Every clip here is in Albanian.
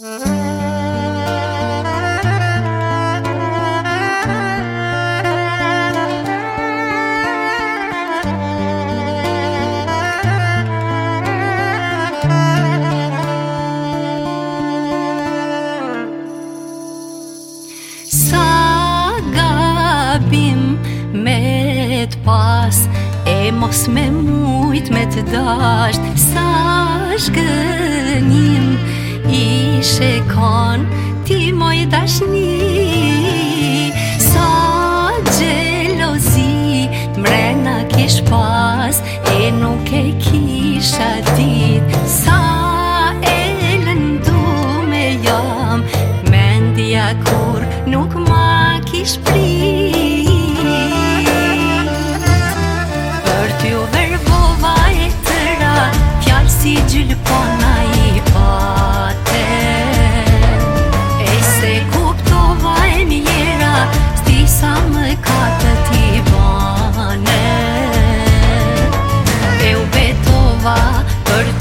🎵🎵🎵 Sa me t'pas E mos me mujt me t'dasht Sa shgënim i shekon ti moj dashni Sa gjelozi të mrena kish pas e nuk e kisha dit Sa e lëndu me jam mendja kur nuk ma kish prit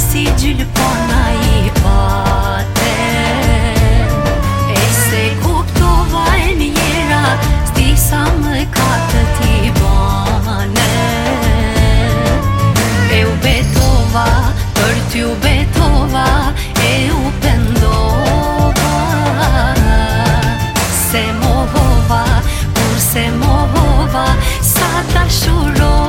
si gjyllë po i pate E se kuptova e njera Sti sa më kate ti bane E u betova, për ty u betova E u pendova Se mohova, kur se mohova Sa ta shurova